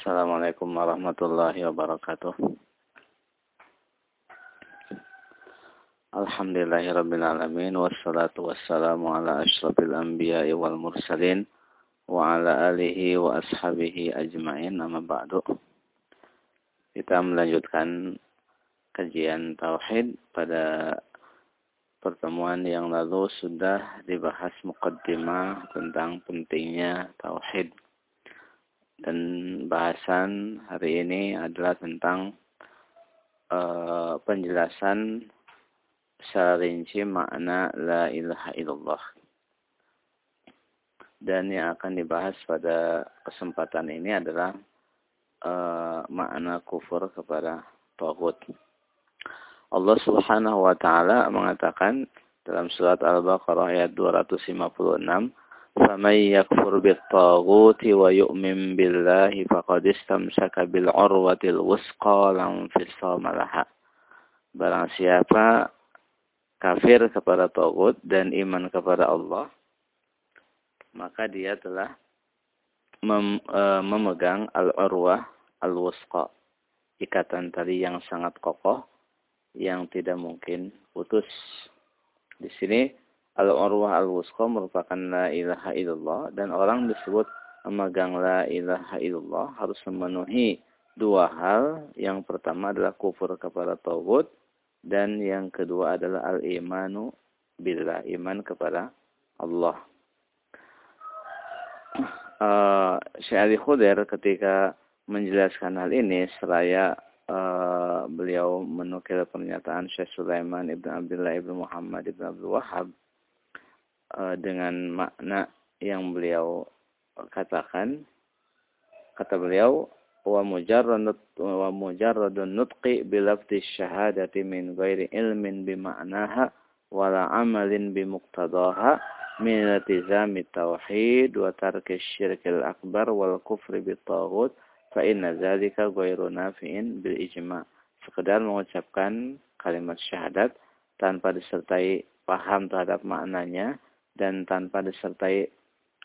Assalamualaikum warahmatullahi wabarakatuh. Alhamdulillahirrabbilalamin. Wassalatu wassalamu ala ashrafil anbiya wal mursalin Wa ala alihi wa ashabihi ajma'in. Nama ba'du. Kita melanjutkan kajian Tauhid pada pertemuan yang lalu sudah dibahas mukaddimah tentang pentingnya Tauhid dan bahasan hari ini adalah tentang uh, penjelasan secara rinci makna la ilaha illallah. Dan yang akan dibahas pada kesempatan ini adalah uh, makna kufur kepada Tauhid. Allah Subhanahu wa taala mengatakan dalam surat Al-Baqarah ayat 256, "Faman yakfur bit-taghuti wa yu'min billahi faqad istamsaka bil 'urwatil wusqa lam fisama laha." Barang siapa kafir kepada Tauhid dan iman kepada Allah, maka dia telah mem, e, memegang al-urwah al-wusqa, ikatan tali yang sangat kokoh yang tidak mungkin putus. Di sini al-urwah al-wusqa merupakan la ilaha illallah dan orang disebut memegang la ilaha illallah harus memenuhi dua hal. Yang pertama adalah kufur kepada Tauhid dan yang kedua adalah al-imanu billah, iman kepada Allah. Uh, Syekh Ali Khudair ketika menjelaskan hal ini seraya uh, beliau menukil pernyataan Syekh Sulaiman Ibn Abdullah Ibn Muhammad Ibn Abdul Wahab uh, dengan makna yang beliau katakan. Kata beliau wa mujarrad wa mujarradun nutqi bi lafzi syahadati min ghairi ilmin bi ma'naha wa la amalin bi muqtadaha min iltizami tauhid wa tarki syirkil akbar wal kufri bi taghut fa inna dzalika ghairu nafi'in bil ijma. Sekedar mengucapkan kalimat syahadat tanpa disertai paham terhadap maknanya dan tanpa disertai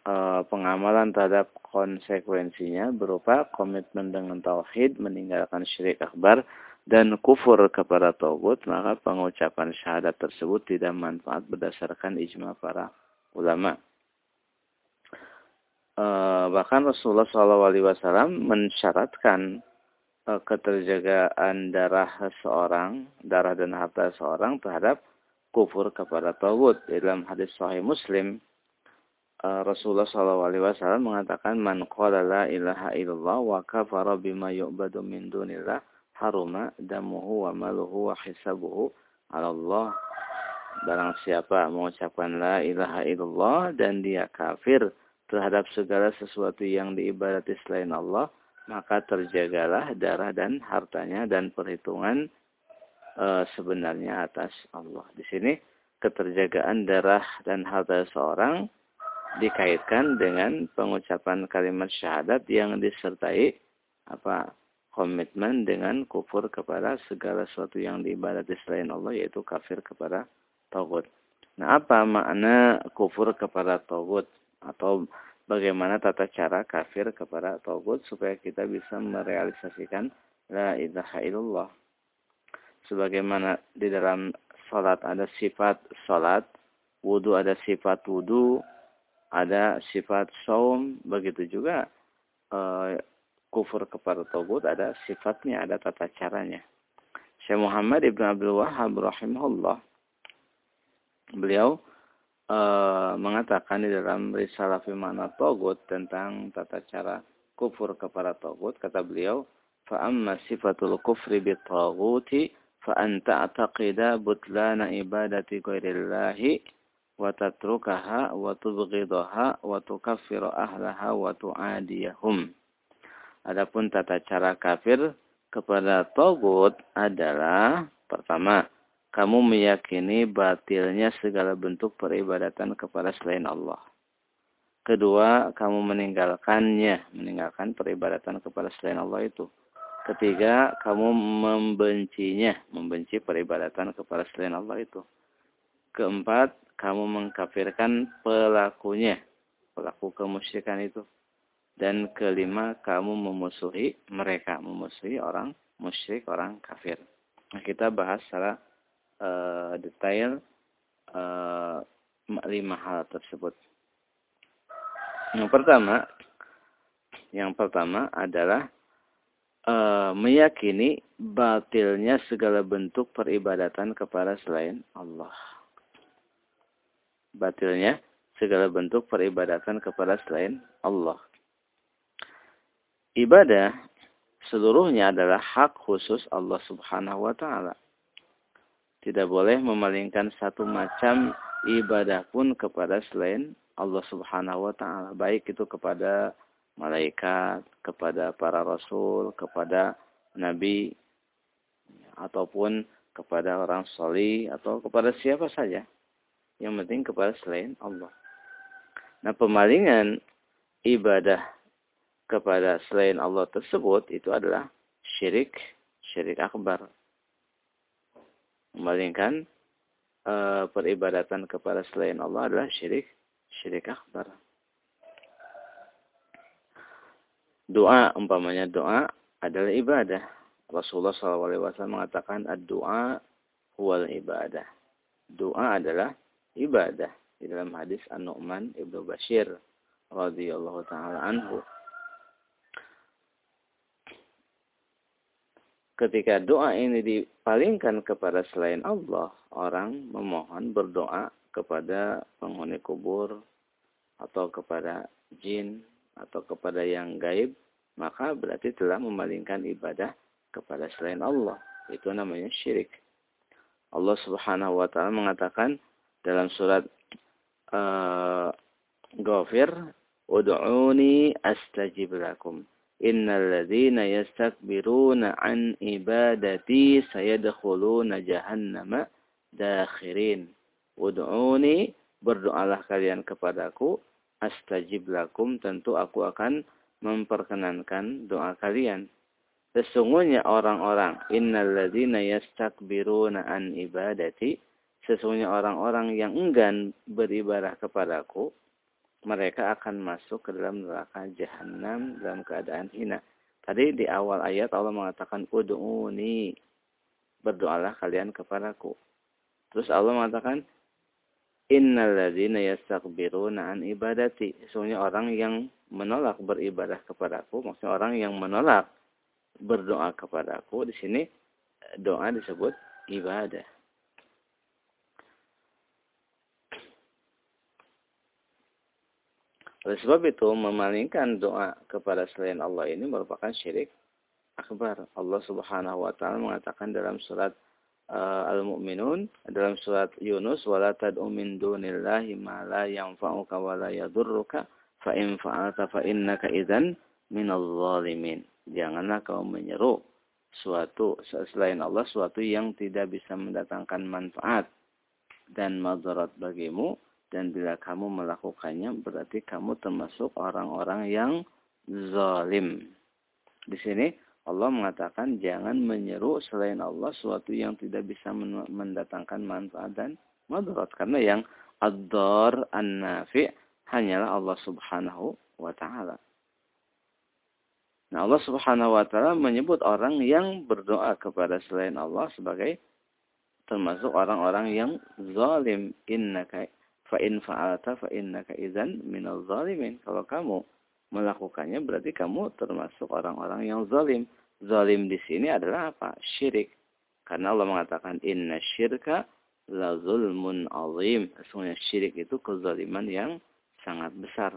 uh, pengamalan terhadap konsekuensinya berupa komitmen dengan tauhid, meninggalkan syirik akbar, dan kufur kepada tauhid, maka pengucapan syahadat tersebut tidak manfaat berdasarkan ijma para ulama. Uh, bahkan Rasulullah SAW mensyaratkan uh, keterjagaan darah seorang, darah dan harta seorang terhadap kufur kepada tauhid dalam hadis Sahih Muslim Eh, Rasulullah SAW mengatakan man qala la ilaha illallah wa kafara bima yu'badu min dunillah haruma damuhu wa maluhu wa hisabuhu ala Allah. Barang siapa mengucapkan la ilaha illallah dan dia kafir terhadap segala sesuatu yang diibadati selain Allah, maka terjagalah darah dan hartanya dan perhitungan e, sebenarnya atas Allah. Di sini keterjagaan darah dan harta seorang dikaitkan dengan pengucapan kalimat syahadat yang disertai apa komitmen dengan kufur kepada segala sesuatu yang diibadati selain Allah yaitu kafir kepada tauhid. Nah, apa makna kufur kepada tauhid atau bagaimana tata cara kafir kepada tauhid supaya kita bisa merealisasikan la ilaha illallah sebagaimana di dalam salat ada sifat salat, wudu ada sifat wudu, ada sifat saum, begitu juga eh, kufur kepada togut ada sifatnya, ada tata caranya. Syekh Muhammad Ibn Abdul Wahab rahimahullah beliau eh, mengatakan di dalam risalah Fimana Togut tentang tata cara kufur kepada togut kata beliau fa'amma sifatul kufri bi فأن تعتقد بطلان عبادة غير الله wa tatrukaha wa tubghidaha wa tukaffiru ahlaha wa tu'adiyahum. Adapun tata cara kafir kepada togut adalah pertama, kamu meyakini batilnya segala bentuk peribadatan kepada selain Allah. Kedua, kamu meninggalkannya, meninggalkan peribadatan kepada selain Allah itu. Ketiga, kamu membencinya, membenci peribadatan kepada selain Allah itu. Keempat, kamu mengkafirkan pelakunya, pelaku kemusyrikan itu. Dan kelima, kamu memusuhi mereka, memusuhi orang musyrik, orang kafir. Nah, kita bahas secara uh, detail uh, lima hal tersebut. Yang pertama, yang pertama adalah uh, meyakini batilnya segala bentuk peribadatan kepada selain Allah. Batilnya segala bentuk peribadatan kepada selain Allah. Ibadah seluruhnya adalah hak khusus Allah Subhanahu wa taala. Tidak boleh memalingkan satu macam ibadah pun kepada selain Allah Subhanahu wa taala, baik itu kepada malaikat, kepada para rasul, kepada nabi ataupun kepada orang soli atau kepada siapa saja. Yang penting kepada selain Allah. Nah, pemalingan ibadah kepada selain Allah tersebut itu adalah syirik, syirik akbar. Memalingkan e, peribadatan kepada selain Allah adalah syirik, syirik akbar. Doa, umpamanya doa adalah ibadah. Rasulullah SAW mengatakan, doa huwal ibadah. Doa adalah ibadah di dalam hadis An-Nu'man Ibnu Bashir radhiyallahu taala anhu. Ketika doa ini dipalingkan kepada selain Allah, orang memohon berdoa kepada penghuni kubur atau kepada jin atau kepada yang gaib, maka berarti telah memalingkan ibadah kepada selain Allah. Itu namanya syirik. Allah Subhanahu wa taala mengatakan dalam surat uh, Ghafir, "Ud'uni astajib lakum." Innal yastakbiruna an ibadati sayadkhuluna jahannama dakhirin. Ud'uni, berdoalah kalian kepadaku, astajib lakum, tentu aku akan memperkenankan doa kalian. Sesungguhnya orang-orang innal ladzina yastakbiruna an ibadati sesungguhnya orang-orang yang enggan beribadah kepadaku, mereka akan masuk ke dalam neraka jahanam dalam keadaan hina. Tadi di awal ayat Allah mengatakan ud'uni berdoalah kalian kepadaku. Terus Allah mengatakan innal ladzina yastakbiruna an ibadati. Sesungguhnya orang yang menolak beribadah kepadaku, maksudnya orang yang menolak berdoa kepadaku di sini doa disebut ibadah. Oleh sebab itu, memalingkan doa kepada selain Allah ini merupakan syirik akbar. Allah subhanahu wa ta'ala mengatakan dalam surat uh, Al-Mu'minun dalam surat Yunus wala tad'u min dunillahi ma la yanfa'uka wa la yadurruka fa in fa'alta fa innaka idzan minal zalimin. Janganlah kau menyeru suatu selain Allah suatu yang tidak bisa mendatangkan manfaat dan madarat bagimu dan bila kamu melakukannya berarti kamu termasuk orang-orang yang zalim. Di sini Allah mengatakan jangan menyeru selain Allah sesuatu yang tidak bisa mendatangkan manfaat dan madarat karena yang ad-dar an-nafi hanyalah Allah Subhanahu wa taala. Nah, Allah Subhanahu wa taala menyebut orang yang berdoa kepada selain Allah sebagai termasuk orang-orang yang zalim innaka fa in fa'alta fa innaka idzan minal zalimin. Kalau kamu melakukannya berarti kamu termasuk orang-orang yang zalim. Zalim di sini adalah apa? Syirik. Karena Allah mengatakan inna syirka la zulmun azim. Sesungguhnya syirik itu kezaliman yang sangat besar.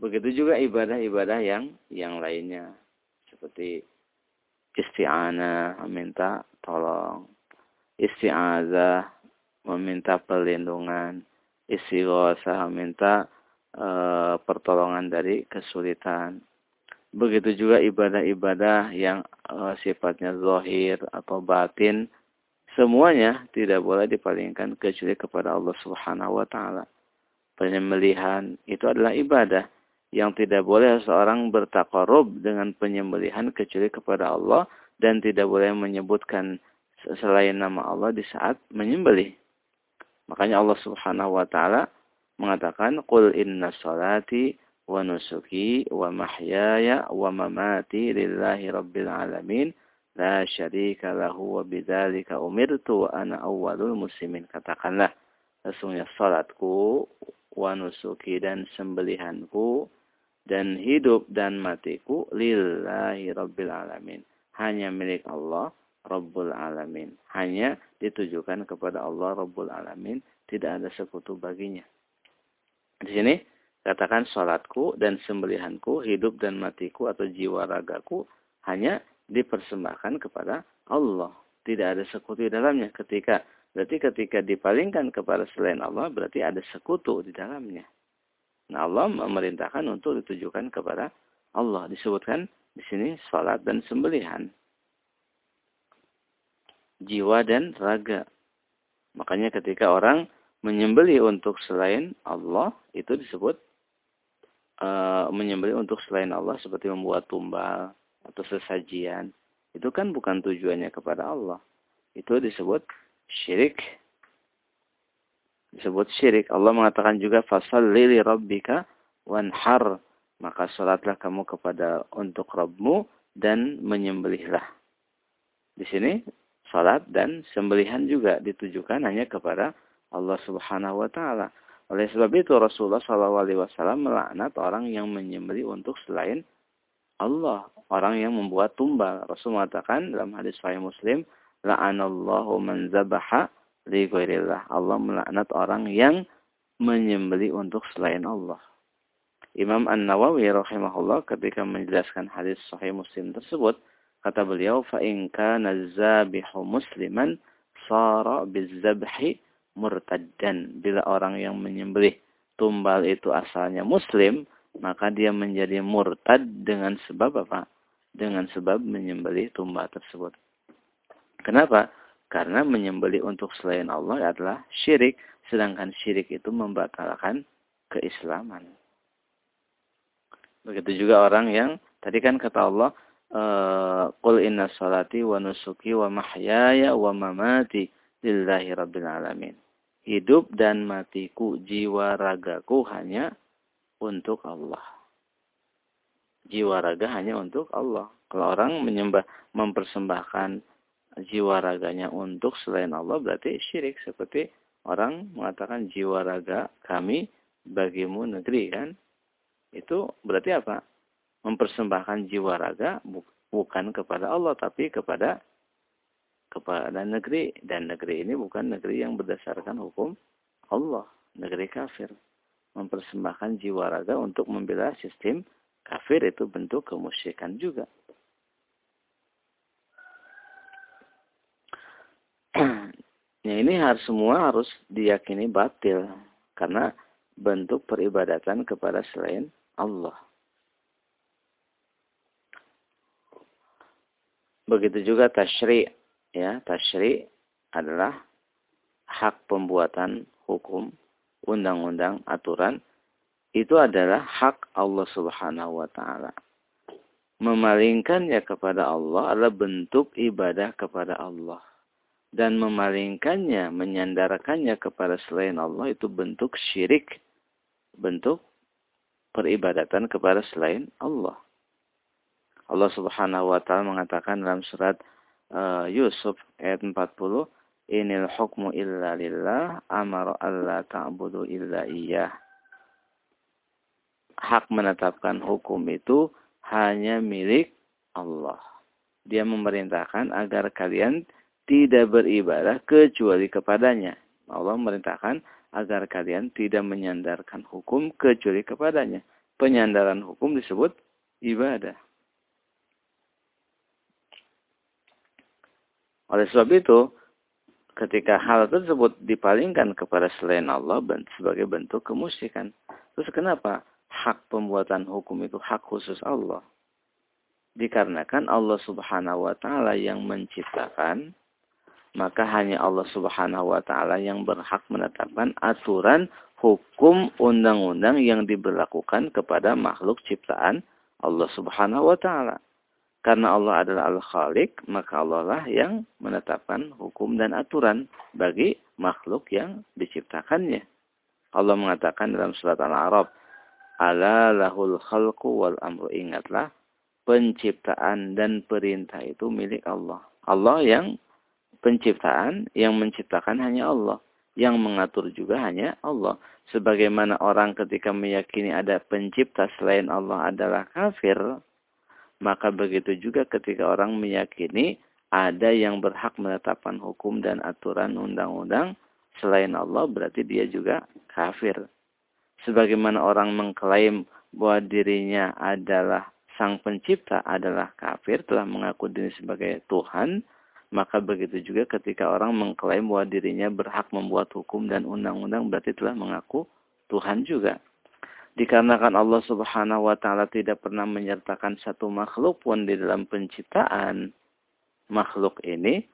Begitu juga ibadah-ibadah yang yang lainnya seperti isti'anah, meminta tolong, isti'azah, meminta perlindungan, istighosa, meminta e, pertolongan dari kesulitan. Begitu juga ibadah-ibadah yang e, sifatnya zahir atau batin, semuanya tidak boleh dipalingkan kecuali kepada Allah Subhanahu wa taala. Penyembelihan itu adalah ibadah yang tidak boleh seorang bertakarub dengan penyembelihan kecuali kepada Allah dan tidak boleh menyebutkan selain nama Allah di saat menyembelih. Makanya Allah Subhanahu wa taala mengatakan qul inna salati wa nusuki wa mahyaya wa mamati lillahi rabbil alamin. La syarika lahu wa bidzalika umirtu wa ana awwalul muslimin. Katakanlah sesungguhnya salatku wa nusuki dan sembelihanku dan hidup dan matiku lillahi rabbil alamin. Hanya milik Allah Rabbul Alamin hanya ditujukan kepada Allah Rabbul Alamin tidak ada sekutu baginya di sini Katakan sholatku dan sembelihanku, hidup dan matiku atau jiwa ragaku hanya dipersembahkan kepada Allah. Tidak ada sekutu di dalamnya. Ketika berarti ketika dipalingkan kepada selain Allah berarti ada sekutu di dalamnya. Nah Allah memerintahkan untuk ditujukan kepada Allah. Disebutkan di sini sholat dan sembelihan. Jiwa dan raga. Makanya ketika orang menyembeli untuk selain Allah itu disebut uh, menyembelih untuk selain Allah seperti membuat tumbal atau sesajian. Itu kan bukan tujuannya kepada Allah. Itu disebut syirik. Disebut syirik. Allah mengatakan juga fasal lili rabbika wanhar. Maka salatlah kamu kepada untuk Rabbmu dan menyembelihlah. Di sini salat dan sembelihan juga ditujukan hanya kepada Allah Subhanahu wa taala oleh sebab itu Rasulullah SAW melaknat orang yang menyembeli untuk selain Allah. Orang yang membuat tumbal. Rasul mengatakan dalam hadis Sahih Muslim, La'anallahu man zabaha li ghairillah. Allah melaknat orang yang menyembeli untuk selain Allah. Imam An-Nawawi rahimahullah ketika menjelaskan hadis Sahih Muslim tersebut, kata beliau, fa in kana zabihu musliman sara bizabhi murtaddan. Bila orang yang menyembelih tumbal itu asalnya muslim, maka dia menjadi murtad dengan sebab apa? Dengan sebab menyembelih tumbal tersebut. Kenapa? Karena menyembelih untuk selain Allah adalah syirik, sedangkan syirik itu membatalkan keislaman. Begitu juga orang yang tadi kan kata Allah, Qul inna salati wa nusuki wa mahyaya wa mamati lillahi rabbil alamin. Hidup dan matiku, jiwa ragaku hanya untuk Allah. Jiwa raga hanya untuk Allah. Kalau orang menyembah, mempersembahkan jiwa raganya untuk selain Allah berarti syirik. Seperti orang mengatakan jiwa raga kami bagimu negeri kan. Itu berarti apa? Mempersembahkan jiwa raga bukan kepada Allah tapi kepada kepada negeri dan negeri ini bukan negeri yang berdasarkan hukum Allah, negeri kafir. Mempersembahkan jiwa raga untuk membela sistem kafir itu bentuk kemusyrikan juga. ya ini harus semua harus diyakini batil karena bentuk peribadatan kepada selain Allah. Begitu juga tasyri' ya tasyri adalah hak pembuatan hukum, undang-undang, aturan itu adalah hak Allah Subhanahu wa taala. Memalingkannya kepada Allah adalah bentuk ibadah kepada Allah. Dan memalingkannya, menyandarkannya kepada selain Allah itu bentuk syirik. Bentuk peribadatan kepada selain Allah. Allah Subhanahu wa taala mengatakan dalam surat uh, Yusuf ayat 40 Inil hukmu illa lillah amara alla ta'budu illa iyyah. Hak menetapkan hukum itu hanya milik Allah. Dia memerintahkan agar kalian tidak beribadah kecuali kepadanya. Allah memerintahkan agar kalian tidak menyandarkan hukum kecuali kepadanya. Penyandaran hukum disebut ibadah. Oleh sebab itu, ketika hal tersebut dipalingkan kepada selain Allah sebagai bentuk kemusyrikan. Terus kenapa hak pembuatan hukum itu hak khusus Allah? Dikarenakan Allah Subhanahu wa taala yang menciptakan, maka hanya Allah Subhanahu wa taala yang berhak menetapkan aturan hukum undang-undang yang diberlakukan kepada makhluk ciptaan Allah Subhanahu wa taala. Karena Allah adalah Al-Khaliq, maka Allah lah yang menetapkan hukum dan aturan bagi makhluk yang diciptakannya. Allah mengatakan dalam surat Al-A'raf, "Ala lahul khalqu wal amru." Ingatlah, penciptaan dan perintah itu milik Allah. Allah yang penciptaan, yang menciptakan hanya Allah. Yang mengatur juga hanya Allah. Sebagaimana orang ketika meyakini ada pencipta selain Allah adalah kafir, maka begitu juga ketika orang meyakini ada yang berhak menetapkan hukum dan aturan undang-undang selain Allah berarti dia juga kafir. Sebagaimana orang mengklaim bahwa dirinya adalah sang pencipta adalah kafir, telah mengaku diri sebagai Tuhan, maka begitu juga ketika orang mengklaim bahwa dirinya berhak membuat hukum dan undang-undang berarti telah mengaku Tuhan juga. Dikarenakan Allah Subhanahu wa taala tidak pernah menyertakan satu makhluk pun di dalam penciptaan makhluk ini,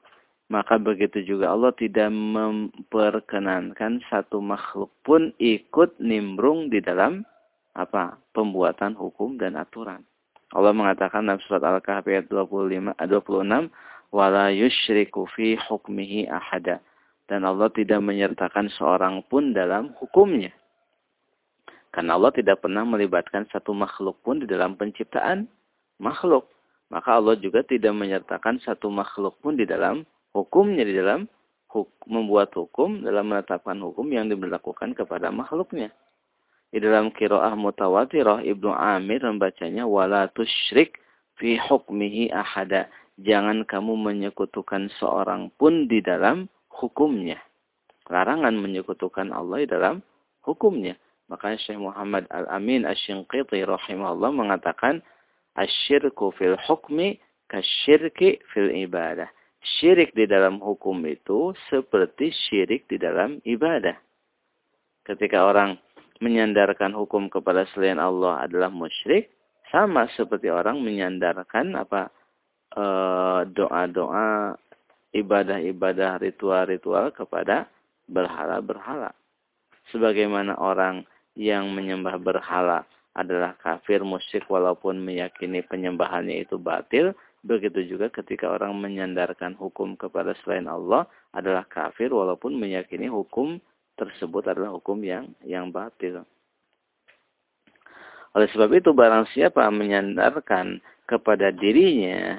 maka begitu juga Allah tidak memperkenankan satu makhluk pun ikut nimbrung di dalam apa pembuatan hukum dan aturan. Allah mengatakan dalam surat Al-Kahfi ayat 25 26 wala yusyriku fi hukmihi ahada dan Allah tidak menyertakan seorang pun dalam hukumnya. Karena Allah tidak pernah melibatkan satu makhluk pun di dalam penciptaan makhluk. Maka Allah juga tidak menyertakan satu makhluk pun di dalam hukumnya, di dalam huk membuat hukum, dalam menetapkan hukum yang diberlakukan kepada makhluknya. Di dalam kiroah mutawatirah, Ibnu Amir membacanya, wala tusyrik fi hukmihi ahada jangan kamu menyekutukan seorang pun di dalam hukumnya. Larangan menyekutukan Allah di dalam hukumnya. Makanya Syekh Muhammad Al-Amin Asy-Shinqiti rahimahullah mengatakan asyirku fil hukmi kasyirki fil ibadah. Syirik di dalam hukum itu seperti syirik di dalam ibadah. Ketika orang menyandarkan hukum kepada selain Allah adalah musyrik, sama seperti orang menyandarkan apa Eh, doa-doa, ibadah-ibadah, ritual-ritual kepada berhala-berhala. Sebagaimana orang yang menyembah berhala adalah kafir musyrik walaupun meyakini penyembahannya itu batil, begitu juga ketika orang menyandarkan hukum kepada selain Allah adalah kafir walaupun meyakini hukum tersebut adalah hukum yang yang batil. Oleh sebab itu barang siapa menyandarkan kepada dirinya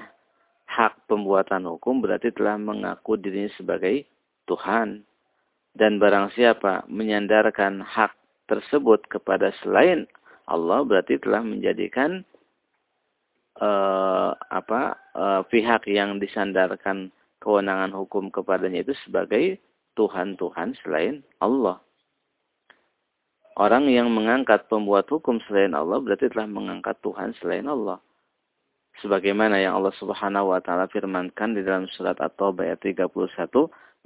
hak pembuatan hukum berarti telah mengaku dirinya sebagai Tuhan. Dan barang siapa menyandarkan hak tersebut kepada selain Allah berarti telah menjadikan uh, apa uh, pihak yang disandarkan kewenangan hukum kepadanya itu sebagai Tuhan-Tuhan selain Allah. Orang yang mengangkat pembuat hukum selain Allah berarti telah mengangkat Tuhan selain Allah sebagaimana yang Allah Subhanahu wa taala firmankan di dalam surat At-Taubah ayat 31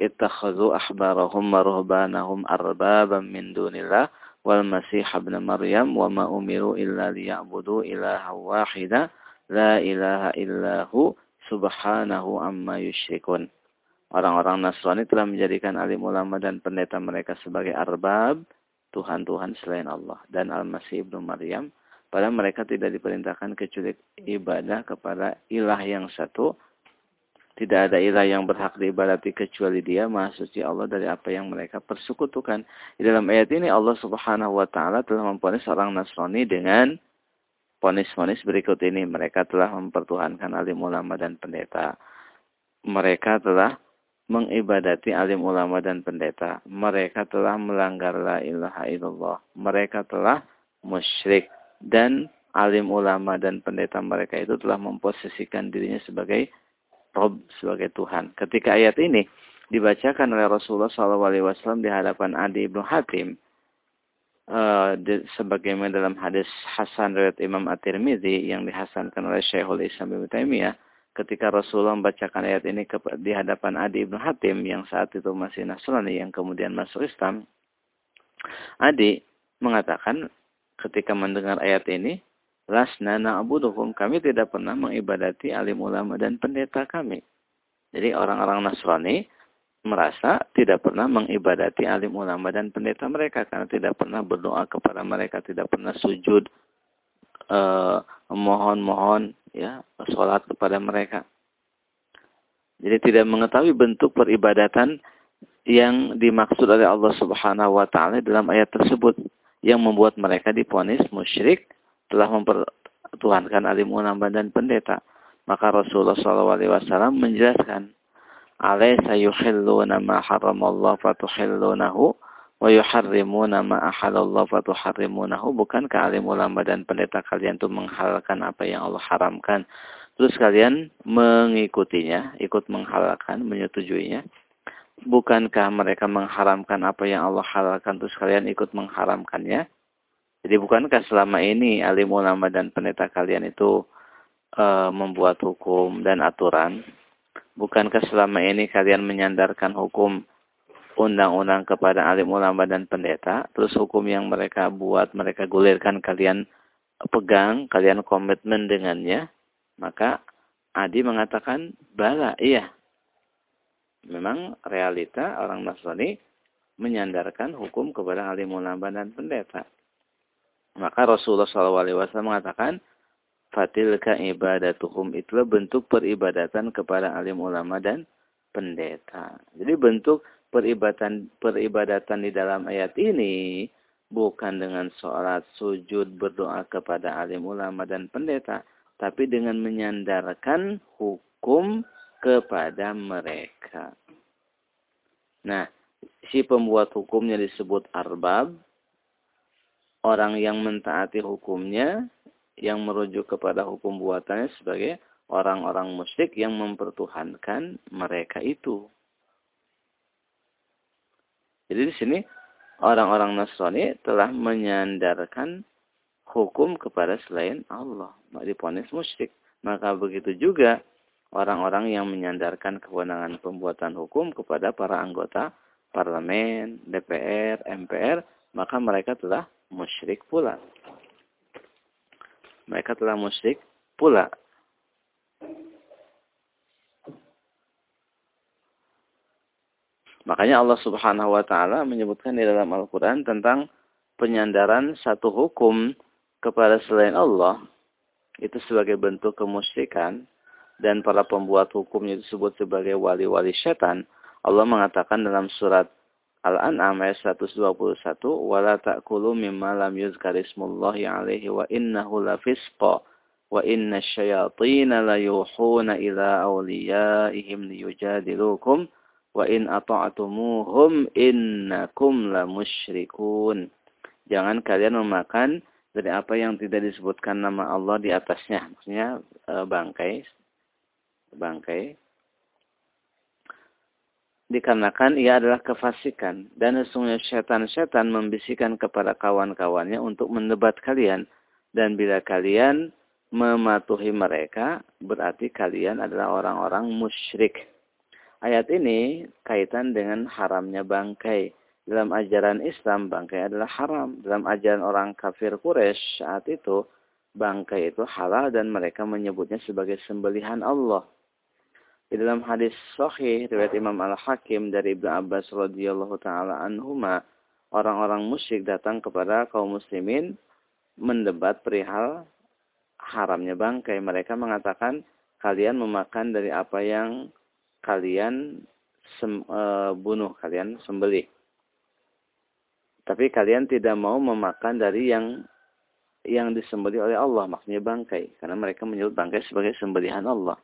ittakhadhu ahbarahum wa ruhbanahum arbaban min dunillah wal masih ibn maryam wa ma umiru illa liya'budu ilaha wahida la ilaha illahu subhanahu amma yusyrikun Orang-orang Nasrani telah menjadikan alim ulama dan pendeta mereka sebagai arbab, Tuhan-Tuhan selain Allah. Dan Al-Masih Ibnu Maryam Padahal mereka tidak diperintahkan kecuali ibadah kepada ilah yang satu. Tidak ada ilah yang berhak diibadati kecuali dia, maha suci Allah dari apa yang mereka persekutukan. Di dalam ayat ini Allah subhanahu wa ta'ala telah memponis orang Nasrani dengan ponis-ponis berikut ini. Mereka telah mempertuhankan alim ulama dan pendeta. Mereka telah mengibadati alim ulama dan pendeta. Mereka telah melanggar la ilaha illallah. Mereka telah musyrik dan alim ulama dan pendeta mereka itu telah memposisikan dirinya sebagai Rob, sebagai Tuhan. Ketika ayat ini dibacakan oleh Rasulullah SAW di hadapan Adi ibnu Hatim, uh, sebagaimana dalam hadis Hasan riwayat Imam At-Tirmidzi yang dihasankan oleh Syekhul Islam Ibnu Taimiyah, ketika Rasulullah membacakan ayat ini ke, di hadapan Adi ibnu Hatim yang saat itu masih Nasrani yang kemudian masuk Islam, Adi mengatakan ketika mendengar ayat ini, lasna na'buduhum, kami tidak pernah mengibadati alim ulama dan pendeta kami. Jadi orang-orang Nasrani merasa tidak pernah mengibadati alim ulama dan pendeta mereka karena tidak pernah berdoa kepada mereka, tidak pernah sujud eh, mohon-mohon ya sholat kepada mereka. Jadi tidak mengetahui bentuk peribadatan yang dimaksud oleh Allah Subhanahu wa taala dalam ayat tersebut yang membuat mereka diponis musyrik telah mempertuhankan alim ulama dan pendeta. Maka Rasulullah SAW menjelaskan, "Alaysa yuhilluna ma haramallahu fatuhillunahu wa yuharrimuna ma ahalallahu fatuharrimunahu." Bukankah ulama dan pendeta kalian itu menghalalkan apa yang Allah haramkan? Terus kalian mengikutinya, ikut menghalalkan, menyetujuinya bukankah mereka mengharamkan apa yang Allah halalkan terus kalian ikut mengharamkannya? Jadi bukankah selama ini alim ulama dan pendeta kalian itu e, membuat hukum dan aturan? Bukankah selama ini kalian menyandarkan hukum undang-undang kepada alim ulama dan pendeta? Terus hukum yang mereka buat, mereka gulirkan kalian pegang, kalian komitmen dengannya? Maka Adi mengatakan, bala, iya memang realita orang Nasrani menyandarkan hukum kepada alim ulama dan pendeta. Maka Rasulullah SAW mengatakan, Fatilka ibadatuhum itulah bentuk peribadatan kepada alim ulama dan pendeta. Jadi bentuk peribadatan peribadatan di dalam ayat ini bukan dengan sholat, sujud, berdoa kepada alim ulama dan pendeta, tapi dengan menyandarkan hukum kepada mereka. Nah, si pembuat hukumnya disebut arbab, orang yang mentaati hukumnya, yang merujuk kepada hukum buatannya sebagai orang-orang musyrik yang mempertuhankan mereka itu. Jadi di sini orang-orang Nasrani telah menyandarkan hukum kepada selain Allah. Diponis musyrik. Maka begitu juga orang-orang yang menyandarkan kewenangan pembuatan hukum kepada para anggota parlemen, DPR, MPR, maka mereka telah musyrik pula. Mereka telah musyrik pula. Makanya Allah Subhanahu wa taala menyebutkan di dalam Al-Qur'an tentang penyandaran satu hukum kepada selain Allah itu sebagai bentuk kemusyrikan dan para pembuat hukumnya disebut sebagai wali-wali setan, Allah mengatakan dalam surat Al-An'am ayat 121, "Wala ta'kulu mimma lam yuzkarismullahi alaihi wa innahu lafisqa wa inna syayatina la yuhuna ila awliyaihim liyujadilukum wa in ata'tumuhum innakum la musyrikun." Jangan kalian memakan dari apa yang tidak disebutkan nama Allah di atasnya, maksudnya e, bangkai bangkai dikarenakan ia adalah kefasikan dan sesungguhnya setan-setan membisikkan kepada kawan-kawannya untuk mendebat kalian dan bila kalian mematuhi mereka berarti kalian adalah orang-orang musyrik. Ayat ini kaitan dengan haramnya bangkai. Dalam ajaran Islam bangkai adalah haram. Dalam ajaran orang kafir Quraisy saat itu bangkai itu halal dan mereka menyebutnya sebagai sembelihan Allah. Di dalam hadis sahih riwayat Imam Al-Hakim dari Ibnu Abbas radhiyallahu taala anhuma, orang-orang musyrik datang kepada kaum muslimin mendebat perihal haramnya bangkai. Mereka mengatakan kalian memakan dari apa yang kalian sem, e, bunuh, kalian sembelih. Tapi kalian tidak mau memakan dari yang yang disembelih oleh Allah, maksudnya bangkai. Karena mereka menyebut bangkai sebagai sembelihan Allah.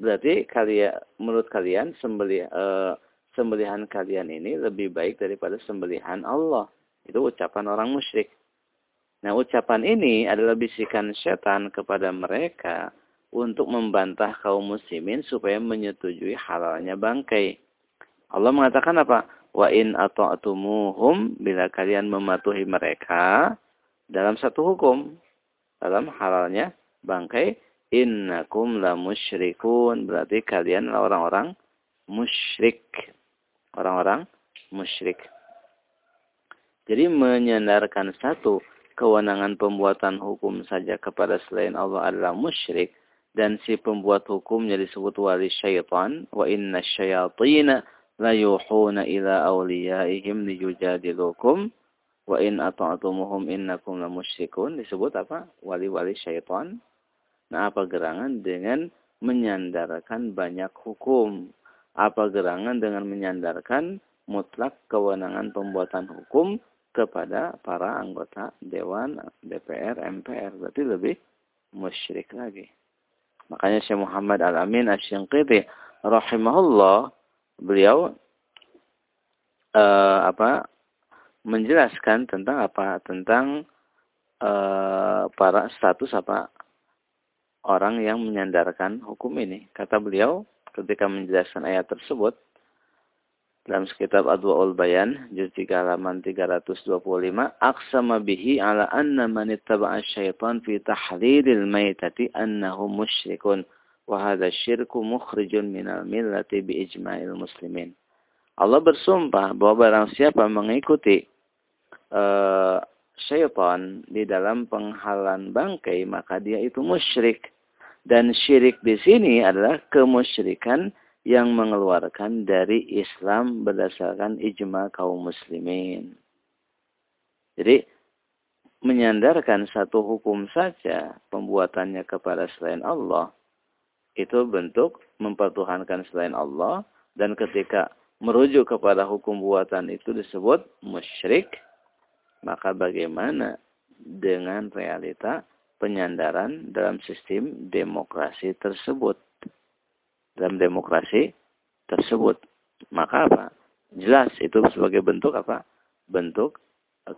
Berarti kalian menurut kalian sembelih uh, sembelihan kalian ini lebih baik daripada sembelihan Allah. Itu ucapan orang musyrik. Nah, ucapan ini adalah bisikan setan kepada mereka untuk membantah kaum muslimin supaya menyetujui halalnya bangkai. Allah mengatakan apa? Wa in ata'tumuhum bila kalian mematuhi mereka dalam satu hukum, dalam halalnya bangkai, innakum la musyrikun. Berarti kalian adalah orang-orang musyrik. Orang-orang musyrik. Jadi menyandarkan satu kewenangan pembuatan hukum saja kepada selain Allah adalah musyrik dan si pembuat hukumnya disebut wali syaitan. Wa inna syayatina la yuhuna ila awliyaihim liyujadilukum. Wa in ata'tumuhum innakum la musyrikun. Disebut apa? Wali-wali syaitan Nah, apa gerangan dengan menyandarkan banyak hukum. apa gerangan dengan menyandarkan mutlak kewenangan pembuatan hukum kepada para anggota Dewan, DPR, MPR. Berarti lebih musyrik lagi. Makanya Syekh Muhammad Al-Amin Asy-Syanqiti rahimahullah beliau uh, apa menjelaskan tentang apa? Tentang uh, para status apa orang yang menyandarkan hukum ini. Kata beliau ketika menjelaskan ayat tersebut dalam kitab Adwaul Bayan juz 3 halaman 325 aqsama bihi ala anna man ittaba'a syaitan fi tahlilil maitati annahu musyrikun wa hadha syirku mukhrijun minal millati bi ijma'il muslimin Allah bersumpah bahwa barang siapa mengikuti uh, syaitan di dalam penghalan bangkai maka dia itu musyrik dan syirik di sini adalah kemusyrikan yang mengeluarkan dari Islam berdasarkan ijma kaum muslimin. Jadi menyandarkan satu hukum saja pembuatannya kepada selain Allah itu bentuk mempertuhankan selain Allah dan ketika merujuk kepada hukum buatan itu disebut musyrik maka bagaimana dengan realita penyandaran dalam sistem demokrasi tersebut dalam demokrasi tersebut. Maka apa? Jelas itu sebagai bentuk apa? Bentuk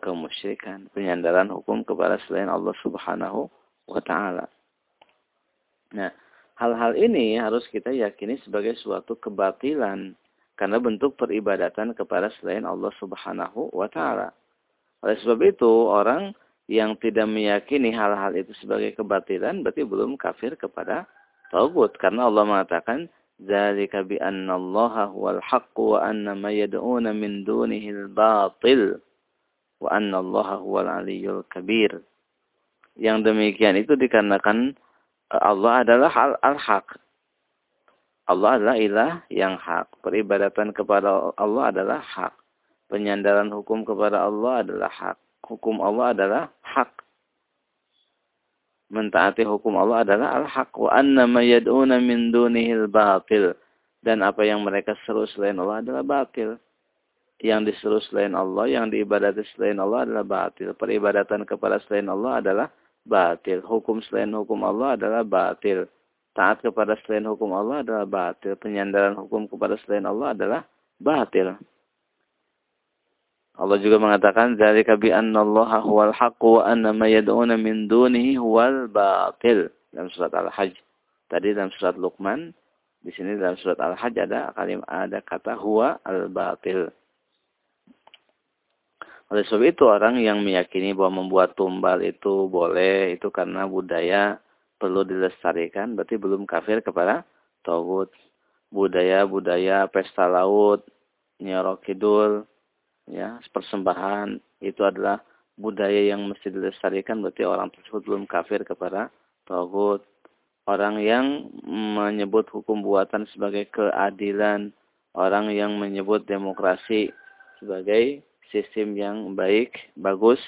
kemusyrikan, penyandaran hukum kepada selain Allah Subhanahu wa taala. Nah, hal-hal ini harus kita yakini sebagai suatu kebatilan karena bentuk peribadatan kepada selain Allah Subhanahu wa taala. Oleh sebab itu, orang yang tidak meyakini hal-hal itu sebagai kebatilan berarti belum kafir kepada Taubat karena Allah mengatakan Allah huwal haqq wa anna ma yad'una min dunihi al-batil wa anna Allah huwal aliyyul kabir. Yang demikian itu dikarenakan eh, Allah adalah al-haq. Allah adalah ilah yang hak. Peribadatan kepada Allah adalah hak. Penyandaran hukum kepada Allah adalah hak. Hukum Allah adalah hak mentaati hukum Allah adalah al-haq wa anna ma min dunihil batil dan apa yang mereka seru selain Allah adalah batil. Yang diseru selain Allah, yang diibadati selain Allah adalah batil. Peribadatan kepada selain Allah adalah batil. Hukum selain hukum Allah adalah batil. Taat kepada selain hukum Allah adalah batil. Penyandaran hukum kepada selain Allah adalah batil. Allah juga mengatakan zalika bi annallaha huwal haqqu wa anna ma yad'una min dunihi huwal batil dalam surat Al-Hajj. Tadi dalam surat Luqman, di sini dalam surat Al-Hajj ada kalimat ada kata huwa al-batil. Oleh sebab itu orang yang meyakini bahwa membuat tumbal itu boleh itu karena budaya perlu dilestarikan berarti belum kafir kepada tauhid. Budaya-budaya pesta laut, nyerok kidul, ya persembahan itu adalah budaya yang mesti dilestarikan. Berarti orang tersebut belum kafir kepada tauhid. Orang yang menyebut hukum buatan sebagai keadilan. Orang yang menyebut demokrasi sebagai sistem yang baik bagus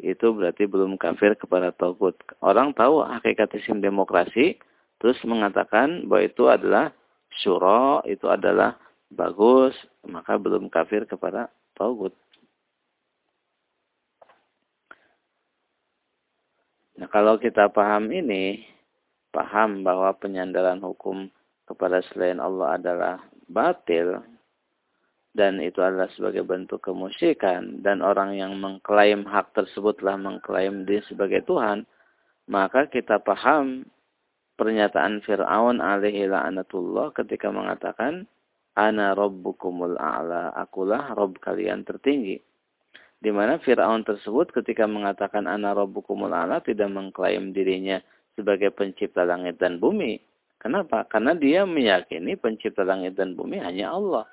itu berarti belum kafir kepada tauhid. Orang tahu hakikat sistem demokrasi terus mengatakan bahwa itu adalah syura itu adalah bagus maka belum kafir kepada tauhid. Nah, kalau kita paham ini, paham bahwa penyandaran hukum kepada selain Allah adalah batil dan itu adalah sebagai bentuk kemusyrikan dan orang yang mengklaim hak tersebutlah mengklaim dia sebagai Tuhan, maka kita paham pernyataan Fir'aun alaihi la'anatullah ketika mengatakan Ana rabbukumul a'la. Akulah Rob kalian tertinggi. Di mana Fir'aun tersebut ketika mengatakan Ana rabbukumul a'la tidak mengklaim dirinya sebagai pencipta langit dan bumi. Kenapa? Karena dia meyakini pencipta langit dan bumi hanya Allah.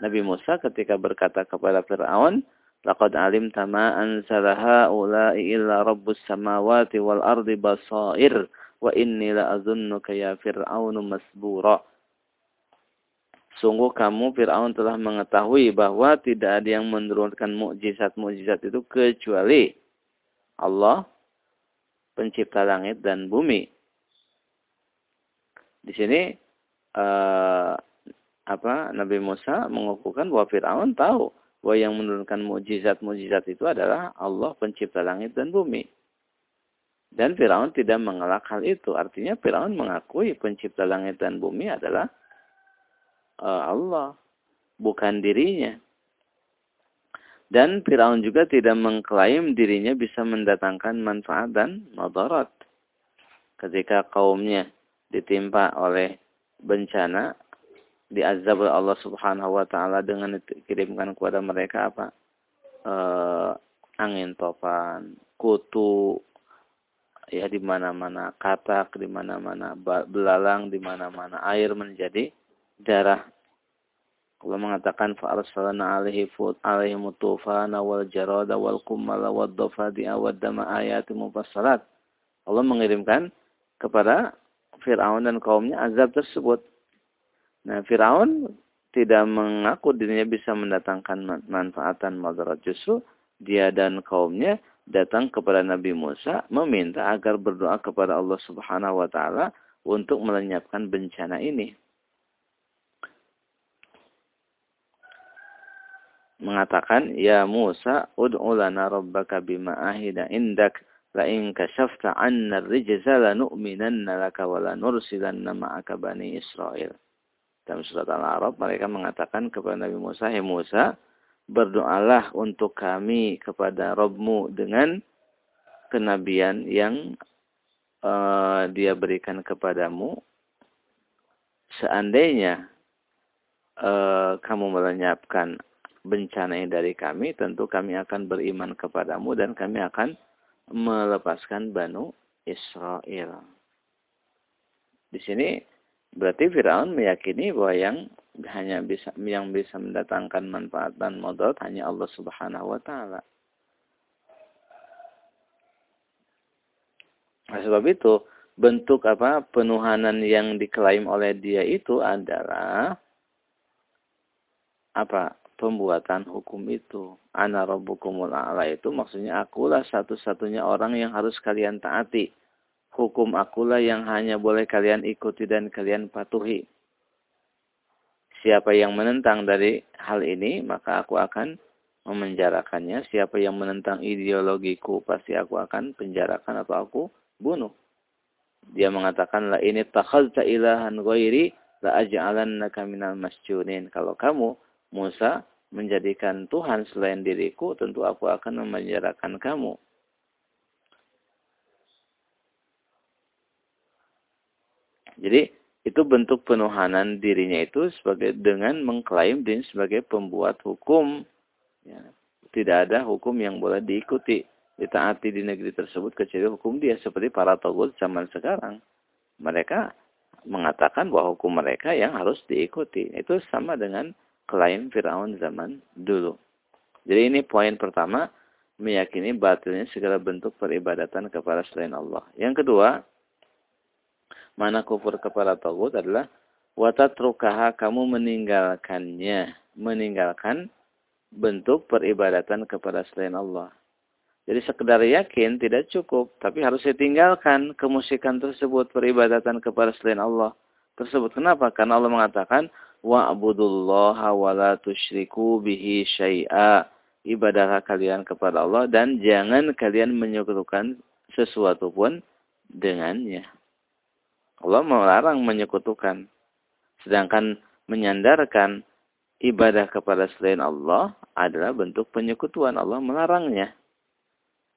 Nabi Musa ketika berkata kepada Fir'aun, Laqad alim tama anzalaha ula'i illa rabbus samawati wal ardi basair wa inni la azunnuka ya fir'aunu masbura. Sungguh kamu Fir'aun telah mengetahui bahwa tidak ada yang menurunkan mukjizat-mukjizat itu kecuali Allah pencipta langit dan bumi. Di sini uh, apa Nabi Musa mengukuhkan bahwa Firaun tahu bahwa yang menurunkan mujizat-mujizat itu adalah Allah pencipta langit dan bumi. Dan Firaun tidak mengelak hal itu. Artinya Firaun mengakui pencipta langit dan bumi adalah Allah, bukan dirinya. Dan Firaun juga tidak mengklaim dirinya bisa mendatangkan manfaat dan madarat. Ketika kaumnya ditimpa oleh bencana, diazab oleh Allah Subhanahu wa taala dengan dikirimkan kepada mereka apa? E, angin topan, kutu, ya di mana-mana katak di mana-mana belalang di mana-mana air menjadi darah Allah mengatakan fa'arsalna alaihi fut alaihi mutufana wal jarada wal kummala wad dafadi'a wad dama ayati mufassalat Allah mengirimkan kepada Fir'aun dan kaumnya azab tersebut. Nah, Fir'aun tidak mengaku dirinya bisa mendatangkan manfaat dan madarat. Justru dia dan kaumnya datang kepada Nabi Musa meminta agar berdoa kepada Allah Subhanahu wa taala untuk melenyapkan bencana ini. Mengatakan, "Ya Musa, ud'u lana rabbaka bima ahida indak la in kashafta 'anna ar-rijza lanu'minanna laka wa lanursilanna ma'aka bani Israel." Dalam surat Al-A'raf mereka mengatakan kepada Nabi Musa, "Hai Musa, berdoalah untuk kami kepada Robmu dengan kenabian yang uh, dia berikan kepadamu. Seandainya uh, kamu melenyapkan bencana yang dari kami, tentu kami akan beriman kepadamu dan kami akan melepaskan Banu Israel. Di sini berarti Firaun meyakini bahwa yang hanya bisa yang bisa mendatangkan manfaat dan modal hanya Allah Subhanahu wa taala. Nah, sebab itu bentuk apa penuhanan yang diklaim oleh dia itu adalah apa pembuatan hukum itu. Ana rabbukumul a'la itu maksudnya akulah satu-satunya orang yang harus kalian taati. Hukum akulah yang hanya boleh kalian ikuti dan kalian patuhi. Siapa yang menentang dari hal ini, maka aku akan memenjarakannya. Siapa yang menentang ideologiku, pasti aku akan penjarakan atau aku bunuh. Dia mengatakan, La ini takhazta ilahan ghairi, la aja'alannaka minal masjunin. Kalau kamu, Musa, menjadikan Tuhan selain diriku, tentu aku akan memenjarakan kamu. Jadi itu bentuk penuhanan dirinya itu sebagai dengan mengklaim diri sebagai pembuat hukum. Ya, tidak ada hukum yang boleh diikuti, ditaati di negeri tersebut kecuali hukum dia seperti para togut zaman sekarang. Mereka mengatakan bahwa hukum mereka yang harus diikuti. Itu sama dengan klaim Firaun zaman dulu. Jadi ini poin pertama, meyakini batilnya segala bentuk peribadatan kepada selain Allah. Yang kedua, Mana kufur kepada Tagut adalah watatrukaha kamu meninggalkannya. Meninggalkan bentuk peribadatan kepada selain Allah. Jadi sekedar yakin tidak cukup. Tapi harus ditinggalkan kemusikan tersebut. Peribadatan kepada selain Allah tersebut. Kenapa? Karena Allah mengatakan wa'budullaha wa la tusyriku bihi syai'a. Ibadahlah kalian kepada Allah dan jangan kalian menyekutukan sesuatu pun dengannya. Allah melarang menyekutukan. Sedangkan menyandarkan ibadah kepada selain Allah adalah bentuk penyekutuan. Allah melarangnya.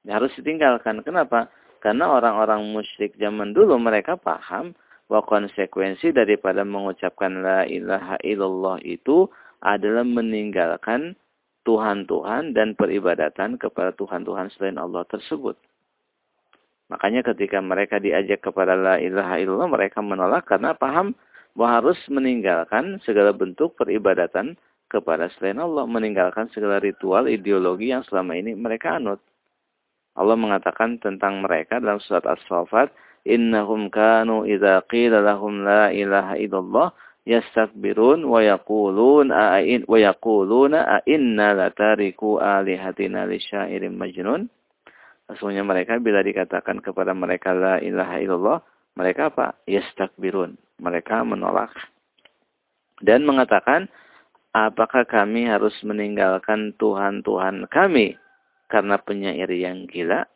Harus ditinggalkan. Kenapa? Karena orang-orang musyrik zaman dulu mereka paham bahwa konsekuensi daripada mengucapkan la ilaha illallah itu adalah meninggalkan Tuhan-Tuhan dan peribadatan kepada Tuhan-Tuhan selain Allah tersebut. Makanya ketika mereka diajak kepada la ilaha illallah, mereka menolak karena paham bahwa harus meninggalkan segala bentuk peribadatan kepada selain Allah. Meninggalkan segala ritual, ideologi yang selama ini mereka anut. Allah mengatakan tentang mereka dalam surat As-Safat, Innahum kanu idha qila lahum la ilaha illallah yastakbirun wa yaqulun a'in wa yaquluna a'inna latariku alihatina li syairin majnun Sesungguhnya mereka bila dikatakan kepada mereka la ilaha illallah, mereka apa? Yastakbirun. Mereka menolak. Dan mengatakan, apakah kami harus meninggalkan Tuhan-Tuhan kami karena penyair yang gila?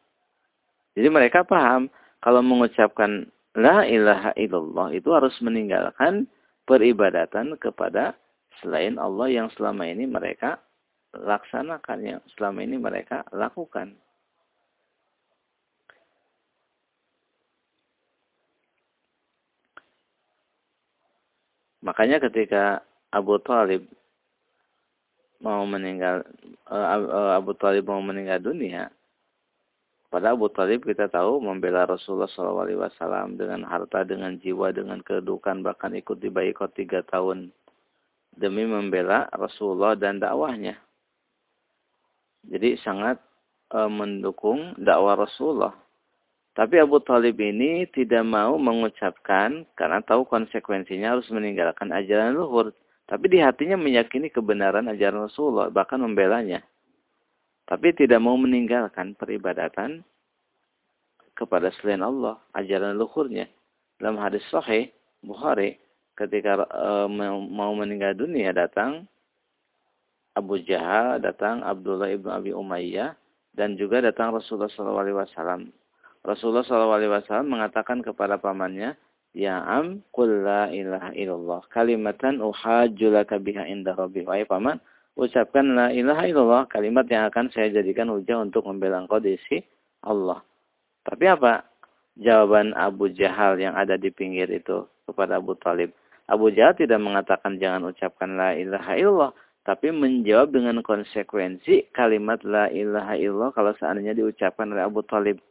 Jadi mereka paham, kalau mengucapkan La ilaha illallah itu harus meninggalkan peribadatan kepada selain Allah yang selama ini mereka laksanakan, yang selama ini mereka lakukan. Makanya ketika Abu Talib mau meninggal, eh, Abu Talib mau meninggal dunia, pada Abu Talib kita tahu membela Rasulullah SAW dengan harta, dengan jiwa, dengan kedudukan, bahkan ikut di Baikot tiga tahun demi membela Rasulullah dan dakwahnya. Jadi sangat e, mendukung dakwah Rasulullah. Tapi Abu Talib ini tidak mau mengucapkan karena tahu konsekuensinya harus meninggalkan ajaran luhur. Tapi di hatinya meyakini kebenaran ajaran Rasulullah, bahkan membelanya. Tapi tidak mau meninggalkan peribadatan kepada selain Allah, ajaran luhurnya. Dalam hadis sahih Bukhari, ketika e, mau meninggal dunia datang Abu Jahal, datang Abdullah ibnu Abi Umayyah, dan juga datang Rasulullah SAW. Rasulullah SAW mengatakan kepada pamannya, Ya am, qul la ilaha illallah. Kalimatan uhajulaka biha indah rabbi. Wahai paman, ucapkan la ilaha illallah. Kalimat yang akan saya jadikan hujah untuk membela engkau di sisi Allah. Tapi apa? Jawaban Abu Jahal yang ada di pinggir itu kepada Abu Talib. Abu Jahal tidak mengatakan jangan ucapkan la ilaha illallah. Tapi menjawab dengan konsekuensi kalimat la ilaha illallah kalau seandainya diucapkan oleh Abu Talib.